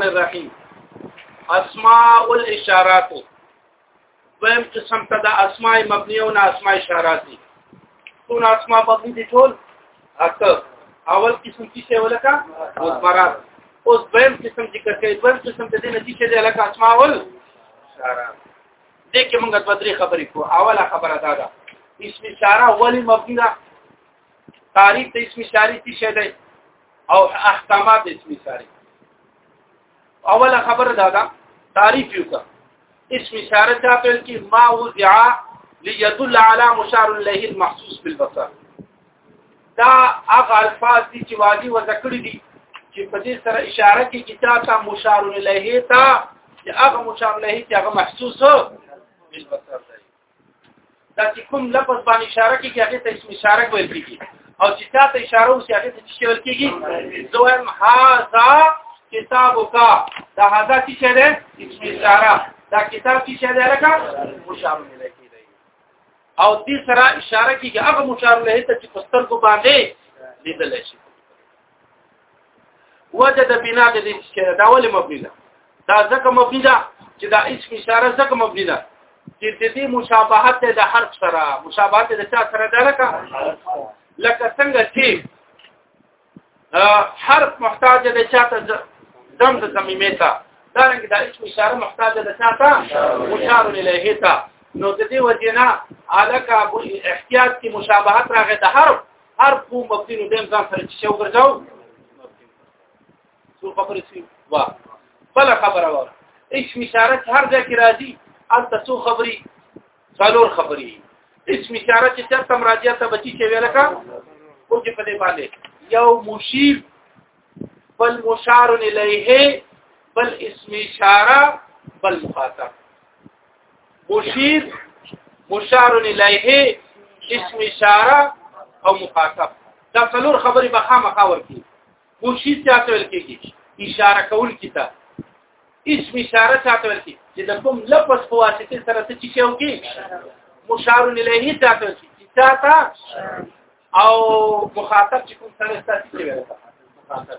الرحیم اسماء الاشارات دویم قسم ته د اسماء مبنیه او اسماء اشارات دي ټول اسماء مبني دي ټول اته اول قسم کې څه ولکه مضمرات اوس دویم قسم ذکر کوي دویم قسم ته د نتیجې د لکه اسماء ول اشارات دې کې موږ د درې خبرې کو اوله خبره دا ده اسم اشاره ولی مبني ده تعریف د اسم اشاره څه شی دی او احکامات د اسم اشاره اوله خبره دا ده تعریف یو څه اسم اشاره ته ویل کی ما وضع ليدل على مشار له المحسوس بالبصر دا هغه الفاظ دي چې واجی وذکر دي چې په دې سره اشاره کې کتاب ته مشار له ته چې هغه مشار له چې هغه محسوس بالبصر دا چې کوم لفظ باندې اشاره کیږي هغه ته اسم اشاره ویل کیږي او چې تا ته اشاره وشي هغه ته څه ویل کیږي زویم هاذا کتابک دا هاذا چې شه ده اسم اشاره دا کتاب چې شه ده لکه مشار الیه کیږي او دې سره اشاره کیږي هغه مشار الیه ته چې پستر کو باندې لیدل شي وجه د بنا د دې چې دا ولې مبني ده دا ځکه مبني ده چې دا اسم اشاره ځکه مبني ده چې د دې مشابهت د حرف سره مشابهت د چا سره ده لکه لکه څنګه چې حرف محتاج د چا ته دم د زميمه ته دا رنګ د اسم اشاره محتاج د چا ته مشار الیه ته نو د دې وجه نه الکه احتیاط کی مشابهت راغی د حرف هر کوم مبدي نو دیم ځان سره چې شو ګرځاو څو خبرې شي وا بل خبره وره ايش مشارت هر ځای کې راځي انت څو خبرې څلور خبرې ايش مشارت چې چرته مراجعه ته بچی چې ویل کا او چې په دې باندې یو مشیر بل مشار الیه بل اسم اشاره بل مخاطب مشیر مشار الیه اسم اشاره او مخاطب دا څلور خبرې به خامخا ورکی مشیر چاته ویل کېږي اشاره کول کیته اسم اشاره چاته ویل کېږي چې د کوم لفظ په واسطه سره څه شي او کې مشار الیه چاته ویل کېږي چاته او مخاطب چې کوم سره ستاسو کې ویل مخاطب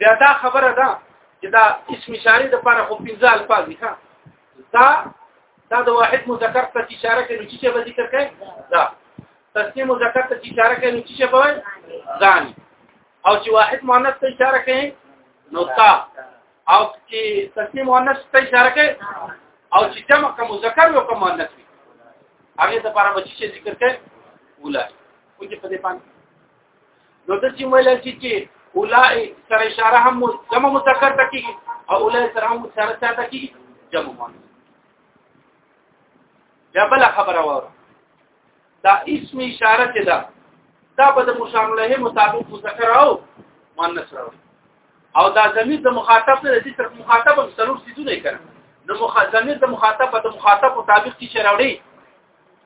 بیا دا خبره ده چې دا اسم اشاره د لپاره خو پنځه الفاظ دي ها دا دا د واحد مذکر ته اشاره کوي چې به ذکر کوي دا تسنیم مذکر ته اشاره کوي چې به ځان او چې واحد مؤنث ته اشاره کوي نو تا او چې تسنیم مؤنث ته اشاره کوي او چې جمع کوم مذکر او کوم مؤنث هغه د لپاره به چې ذکر کوي اولای او چې په دې باندې نو د چې ویل چې چې اولای سره اشاره هم جمع مذکر ته کیږي او اولای سره هم اشاره ته کیږي جمع مؤنث یا بل خبره وره دا اسم اشاره چې دا دا په د مشامله مطابق مذکر او مؤنث راوړي او دا ضمیر د مخاطب نه دي تر مخاطب هم ضرور سيزونه کړي نو مخاطب د مخاطب د مخاطب مطابق چې راوړي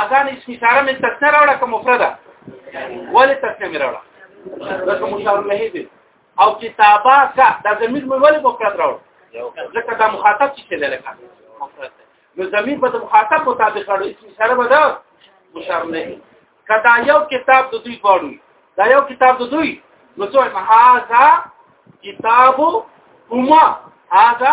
اذان اسم اشاره مې تسنه راوړه کوم مفرده ولې تسنه مې راوړه دا کوم اشاره نه دي او کتابه کا دا زمير مې ولې مفرد راوړ ځکه دا مخاطب چې دی لکه مفرد نو زمير په مخاطب مطابق راوړ اسم اشاره به دا مشار نه کدا یو کتاب د دوی پاړو دا یو کتاب د دوی نو څو هاذا کتاب هما هاذا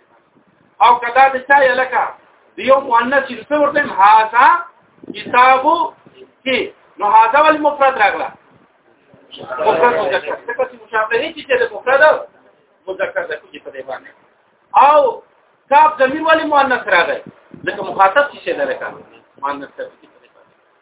او کدا د چا یلکا دیو مؤنث چې څه ورته هاذا کتابو کې نو هاذا ول مفرد راغله مفرد مذکر څه کوي مشابهه چې د مفرد مذکر د کوجې په دی باندې او کاف ضمیر ول مؤنث راغی ځکه مخاطب چې څه ده لکه مؤنث ته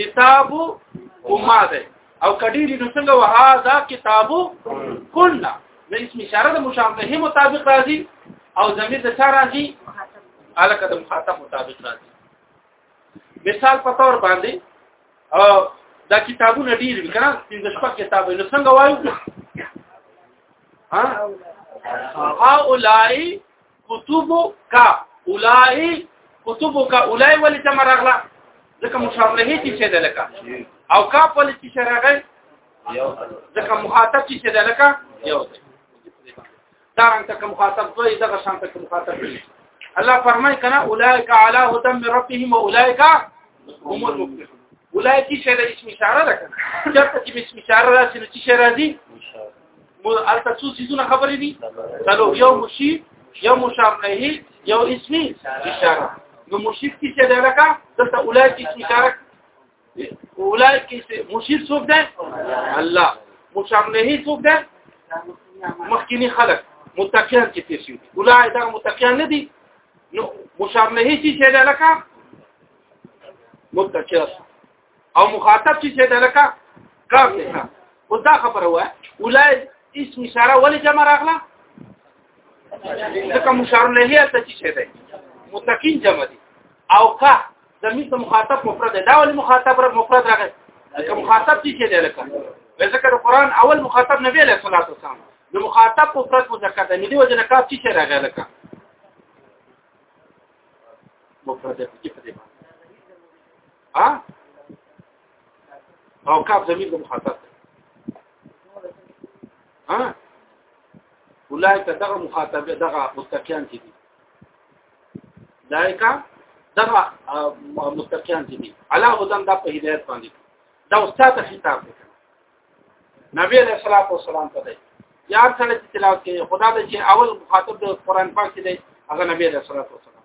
کتاب وما ده او کډی دې نو څنګه وهذا کتاب کنا د اسم اشاره د مشابهه مطابق راځي او ضمیر د چا راځي الکه د مخاطب مطابق راځي مثال په تور باندې او دا کتابونه ډیر وی کنه پنځه شپږ کتاب نو څنګه وایو ها هؤلاء کتب کا اولای کتب کا اولای ولې تم راغله ځکه مشابهه چې شه ده لکه او کا په لې چې راغی ځکه مخاطب چې شه ده لکه یو دی دا رنګ تک مخاطب دوی دغه شان تک مخاطب دی الله فرمای کنه اولایک علی هدى من ربهم اولایک هم المفلحون اولایک چې د اسم اشاره ده کنه چې اسم اشاره راشي نو چې راځي مو البته څو سيزونه خبرې دي تلو یو مشي یو مشار نه یو اسمي اشاره نو مشيف کې څه ده لکه دلته اولاد کې اشاره اولاد کې مشيف څوک ده الله مشار نه څوک ده مخکینی خلق متقیان کې تیر شي اولاد دا متقیان نه دي نو مشار نه هیڅ شي لکه متقیان او مخاطب چې څه دلکا کاف ده او دا خبره وای ولای اسم اشاره ولې جمع راغله ځکه مشار الیه ته چې څه ده متقین جمع دي او کا زمي ته مخاطب مفرد ده دا ولې مخاطب را مفرد راغله ځکه مخاطب چې څه ده لکه ځکه قرآن اول مخاطب نبی علیہ الصلوۃ والسلام نو مخاطب په فرد مذکر دی دی وجه نه کاپ چې راغی لکه مفرد کې په دې باندې ها او کاف زمير د مخاطب ها اولایک دغه مخاطب دغه مستقیان دي دایکا دغه مستقیان دي علا هدن د په هدایت باندې دا استاد خطاب دی نبی علیہ الصلوۃ والسلام ته دی یار سره تلاوت کوي خدا د چې اول مخاطب د قران پاک دی هغه نبی علیہ الصلوۃ والسلام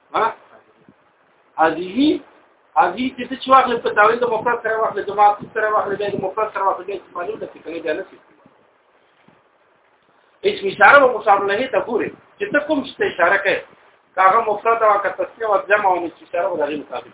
ها هذه هذه چې څه واخلې په تاویل د مفرد سره واخلې د معطوف سره واخلې د مفرد سره واخلې د استعمالو د فکرې د نه هیڅ اشاره او مصاب نه ته ګوري چې ته کوم څه اشاره کوي کاغه مفرد او کتسیه او جمع او اشاره ولري مطابق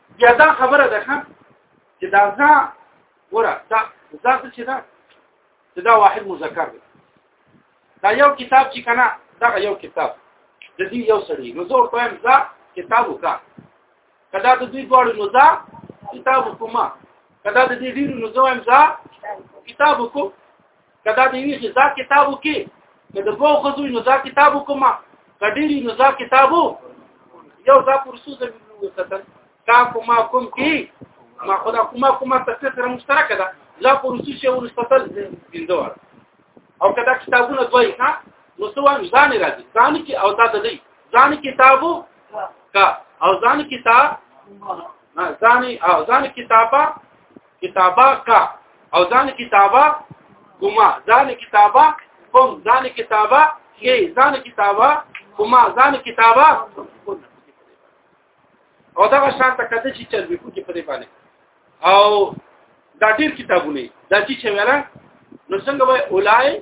یا دا خبره ده ښه چې دا ځا ګوره دا ځا څه چې دا چې دا واحد مذکر دی دا یو کتاب چې کنه دا یو کتاب د دې یو سړی نو زه ورته وایم ځا کتاب وکا کدا د دې ډول نو ځا کتاب وکما کدا د دې ډیر نو زه وایم ځا کتاب وکم کدا دی وی ځا کتابو کې کدا په خزو نو ځا کتابو کومه کډيري نو ځا کتابو یو ځا پرسو زمینو وساتل کا کومه کوم کې ما خدا کومه کومه تفسیر سره مشترک ده لا پرسو شی ورساتل بندوار او کدا کتابونه دوی ها نو څو ځان راځي ځان کې او تا ته دی ځان کتابو کا او ځان کتاب ځان او ځان کتابه کتابه کا او ځان کتابه کوما ځان کتابه کوم ځان کتابه کې ځان کتابه کوما ځان کتابه او دا شان ته کته چې چل وکړي کې پرې باندې او دا ډیر کتابونه دا چې ویلا نو څنګه وای اولای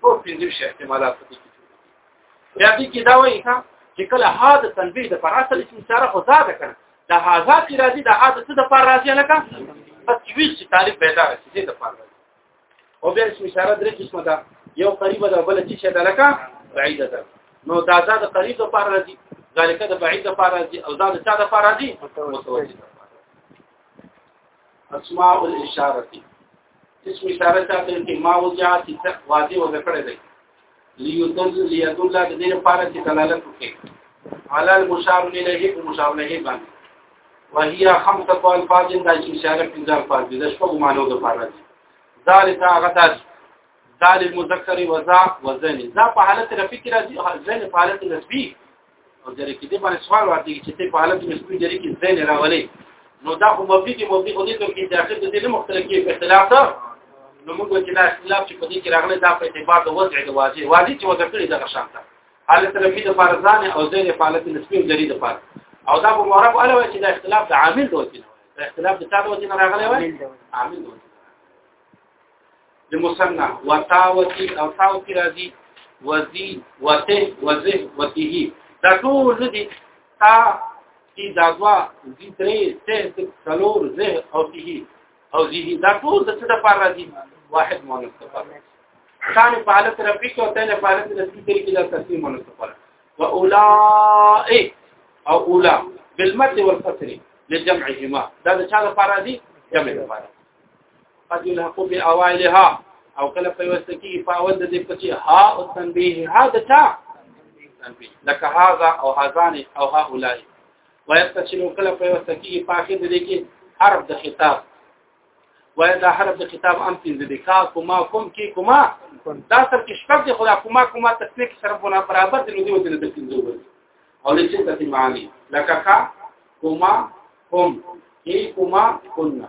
ټول پنځه شي احتمالات دي بیا دې کې دا وایي چې کله هاذ تنبیه د پر اصل اسم سره خو زاد کړه دا هاذا چې راځي دا هاذ څه د پر راځي لکه بس ویل چې طالب پیدا شي دې د پر راځي او بیا اسم اشاره درې قسمه ده یو قریبه ده بل چې ده لکه بعیده ده نو دا زاد قریب د پر راځي ذالک د بعید د پر راځي او زاد چا د پر راځي متوجه اسماء الاشاره اسم اشاره چاته کې ما وجا چې واضح وځ کړی دی ليدل ليدل د دې لپاره چې دلالت وکړي على المشار الیه او مشار الیه باندې وهي خمسه قول فاضل د اشاره په ځار فاضل د شپږ معنی د لپاره دي ذالک هغه تاسو ذال المذکر وذا وزن ذا په حالت رفیع کې راځي ځنه په حالت نسبی او جری کې دې باندې سوال ورته چې ته په حالت کې سپین جری کې ځای نه راولې نو دا خو مبدي کې مبدي خو دې ته کې داخل دې نه مختلف کې په اختلاف ده نو موږ چې دا اختلاف چې په دې کې راغلی دا په اعتبار د وضع د واجب واجب چې وضع کړی دغه شان ده حالت رفیع د فرزان او زین حالت نسبی جری د فرض او دا په معرب علاوه چې دا اختلاف د عامل دوت نه دا اختلاف د تاسو وجه نه راغلی وای عامل دوت د مصنع وتاوتی او تاوتی راځي وزي وته وزه وته دا ټول دي تا دي دا دوا دي درې ته څلور زه او ته او زه دا ټول د څه د پاره راځي واحد مؤنث لپاره ثان په حالت رفیق او ثان په حالت رسمي کې دا تسلیم مؤنث لپاره واولائک او اولا بالمد والقصر لجمعهما دا د چا لپاره دي جمع لپاره قد يلحق باوائلها او کله په وسط کې په اول د دې پچې ها او تنبيه ها د تا تنبيه لك هذا او هذان او هؤلاء ويتصل کله په وسط کې په اخر د دې کې حرف د خطاب وإذا حرف د خطاب ام تین د دې کا کوما کوم کې کوما دا تر کې شپږ د خدا کوما کوما تسنیک سره بنا برابر د نوې ودل د پینځو او لچې د معنی لك کا کوما کوم کې کوما کنا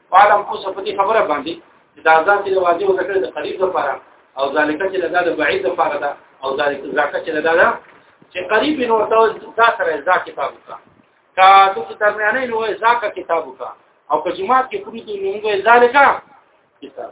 فعلم اوس په دې خبره باندې چې دا ځان چې واجب وکړي د قریب لپاره او ذالک چې دا د بعید لپاره ده او ذالک ذاکه چې دا ده چې قریب نو ته دا سره ذاکه کتاب کا کا ته چې تر نه نه نو ذاکه کتاب کا او په جماعت کې پوری ته نو ذالک کتاب